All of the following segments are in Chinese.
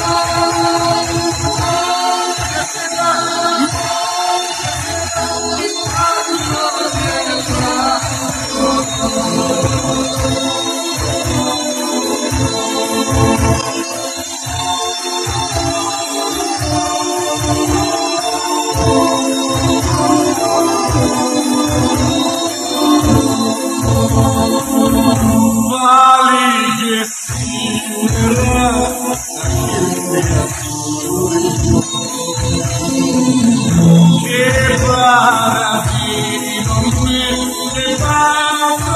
Oh, 却把那片片红叶当作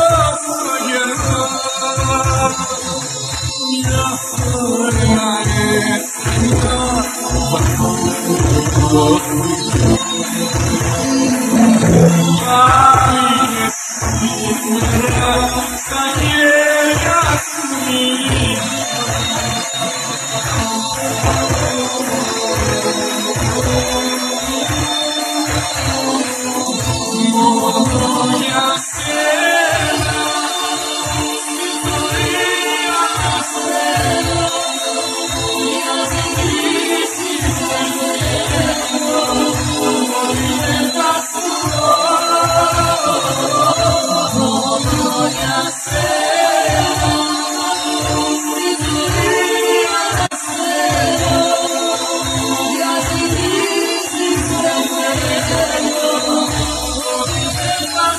酒，酒醉了，酒醉了，酒醉了，酒醉了，酒醉了，酒醉了。